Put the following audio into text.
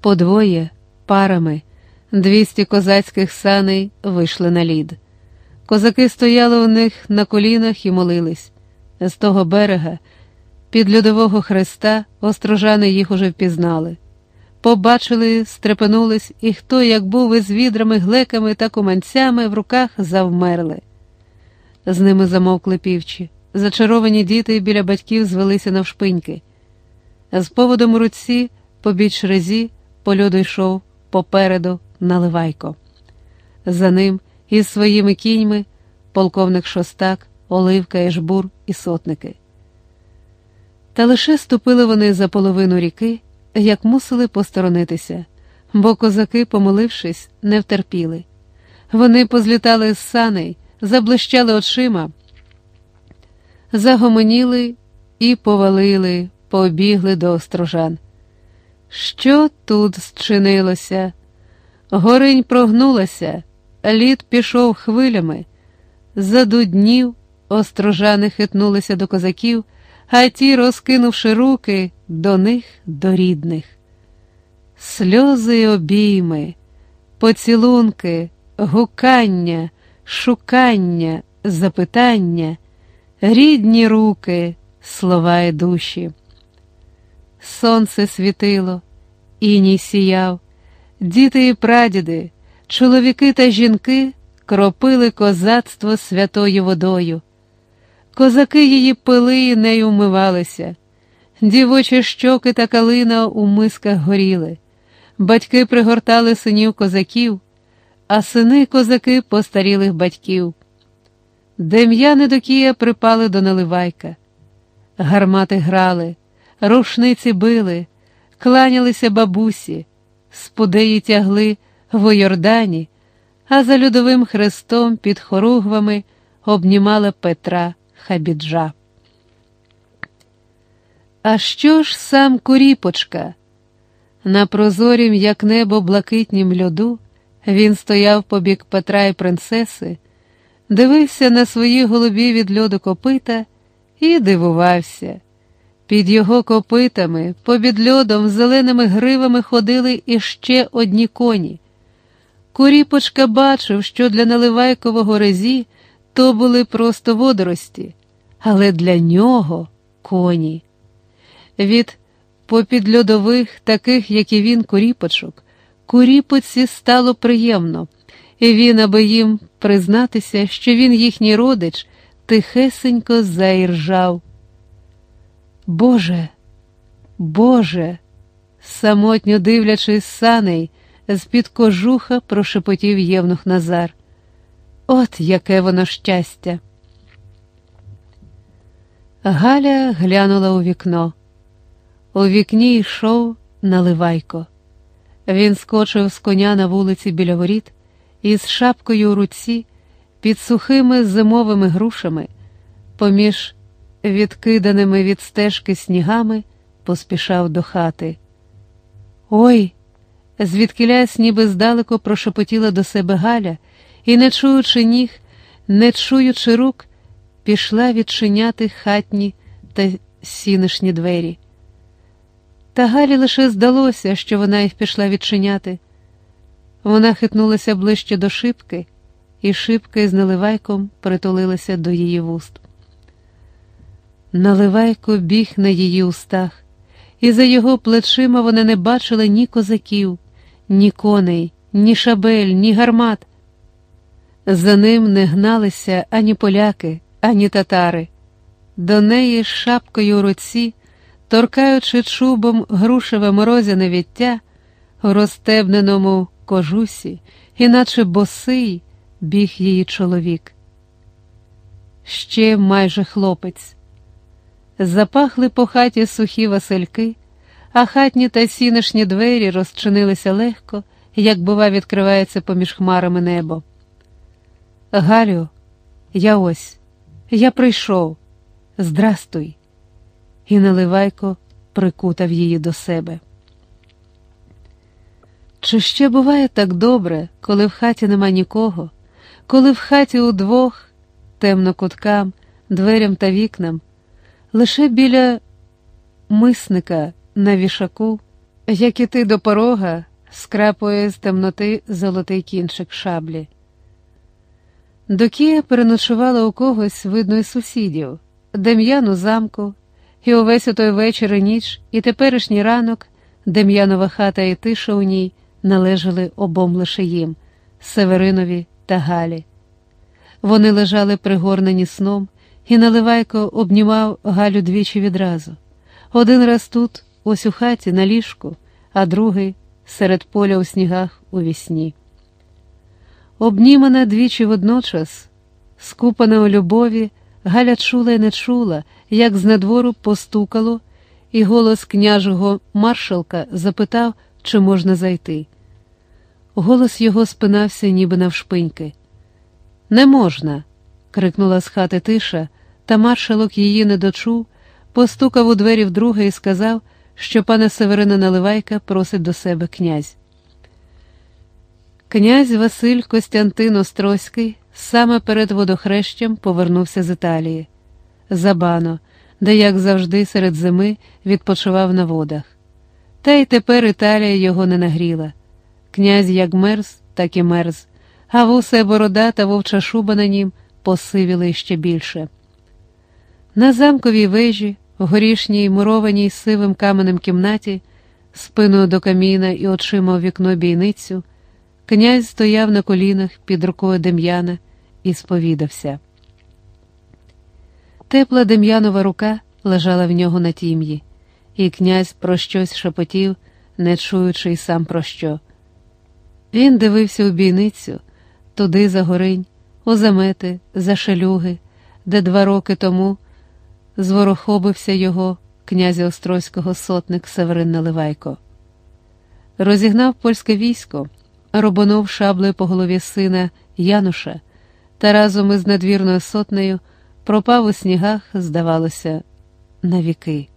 Подвоє, парами, двісті козацьких саней вийшли на лід. Козаки стояли у них на колінах і молились. З того берега, під льодового хреста, острожани їх уже впізнали. Побачили, стрепенулись, і хто, як був із відрами, глеками та куманцями в руках завмерли. З ними замовкли півчі. Зачаровані діти біля батьків звелися навшпиньки. З поводом у руці, побіч резі, по льоду йшов попереду наливайко. За ним із своїми кіньми полковник Шостак, Оливка і Жбур і сотники. Та лише ступили вони за половину ріки, як мусили посторонитися, бо козаки, помолившись, не втерпіли. Вони позлітали з саней, заблищали очима, загомоніли і повалили, побігли до острожан. Що тут зчинилося? Горинь прогнулася, лід пішов хвилями, задуднів, острожани хитнулися до козаків, а ті, розкинувши руки, до них, до рідних. Сльози й обійми, поцілунки, гукання, шукання, запитання, рідні руки, слова й душі. Сонце світило, іній сіяв, діти і прадіди, чоловіки та жінки кропили козацтво святою водою. Козаки її пили і нею вмивалися, дівочі щоки та калина у мисках горіли, батьки пригортали синів козаків, а сини козаки постарілих батьків. Дем'яни до Кія припали до наливайка, гармати грали, рушниці били, кланялися бабусі, спудеї тягли в Йордані, а за льодовим хрестом під хоругвами обнімала Петра Хабіджа. А що ж сам Куріпочка? На прозорім, як небо, блакитнім льоду, він стояв побік Петра і принцеси, дивився на свої голубі від льоду копита і дивувався. Під його копитами, побід льодом, зеленими гривами ходили іще одні коні. Куріпочка бачив, що для Наливайкового резі то були просто водорості, але для нього коні. Від попідльодових, таких, як і він, куріпочок, куріпоці стало приємно, і він, аби їм признатися, що він їхній родич, тихесенько заіржав. Боже, Боже, самотньо дивлячись саней, з-під кожуха прошепотів євнух Назар. От яке воно щастя. Галя глянула у вікно. У вікні йшов наливайко. Він скочив з коня на вулиці біля воріт і з шапкою у руці, під сухими зимовими грушами, поміж відкиданими від стежки снігами, поспішав до хати. Ой! Звідкилясь, ніби здалеку прошепотіла до себе Галя і, не чуючи ніг, не чуючи рук, пішла відчиняти хатні та сінишні двері. Та Галі лише здалося, що вона їх пішла відчиняти. Вона хитнулася ближче до шибки, і шибка з наливайком притулилася до її вуст. Наливайко біг на її устах, і за його плечима вона не бачила ні козаків, ні коней, ні шабель, ні гармат. За ним не гналися ані поляки, ані татари. До неї з шапкою у руці, торкаючи чубом грушеве морозяне віття, у розтебненому кожусі, іначе босий, біг її чоловік. Ще майже хлопець. Запахли по хаті сухі васильки, а хатні та сінишні двері розчинилися легко, як, бува, відкривається поміж хмарами небо. Галю, я ось, я прийшов. Здрастуй. І Наливайко прикутав її до себе. Чи ще буває так добре, коли в хаті нема нікого, коли в хаті удвох, темно куткам, дверям та вікнам, лише біля мисника на вішаку як іти до порога, скрапує з темноти золотий кінчик шаблі. Докія переночувала у когось, видно, із сусідів, Дем'ян у замку, і увесь у той вечір і ніч, і теперішній ранок Дем'янова хата і тиша у ній належали обом лише їм, Северинові та Галі. Вони лежали пригорнені сном, і Наливайко обнімав Галю двічі відразу. Один раз тут, ось у хаті, на ліжку, а другий серед поля у снігах у вісні. Обнімана двічі водночас, скупана у любові, Галя чула і не чула, як з надвору постукало, і голос княжого маршалка запитав, чи можна зайти. Голос його спинався, ніби навшпиньки. Не можна. Крикнула з хати тиша, та маршалок її не дочув, постукав у двері вдруге і сказав, що пана Северина Наливайка просить до себе князь. Князь Василь Костянтин Острозький саме перед водохрещем повернувся з Італії, Забано, де, як завжди, серед зими відпочивав на водах. Та й тепер Італія його не нагріла. Князь як мерз, так і мерз, а вусе борода та вовча шуба на нім посивіли ще більше. На замковій вежі, в горішній мурованій сивим каменем кімнаті, спиною до каміна і очима у вікно бійницю, князь стояв на колінах під рукою Дем'яна і сповідався. Тепла Дем'янова рука лежала в нього на тім'ї, і князь про щось шепотів, не чуючи й сам про що. Він дивився у бійницю, туди за горинь, у замети, за шелюги, де два роки тому зворохобився його князя Острозького сотник Северин Наливайко. Розігнав польське військо, робонув шаблею по голові сина Януша та разом із надвірною сотнею пропав у снігах, здавалося, на віки.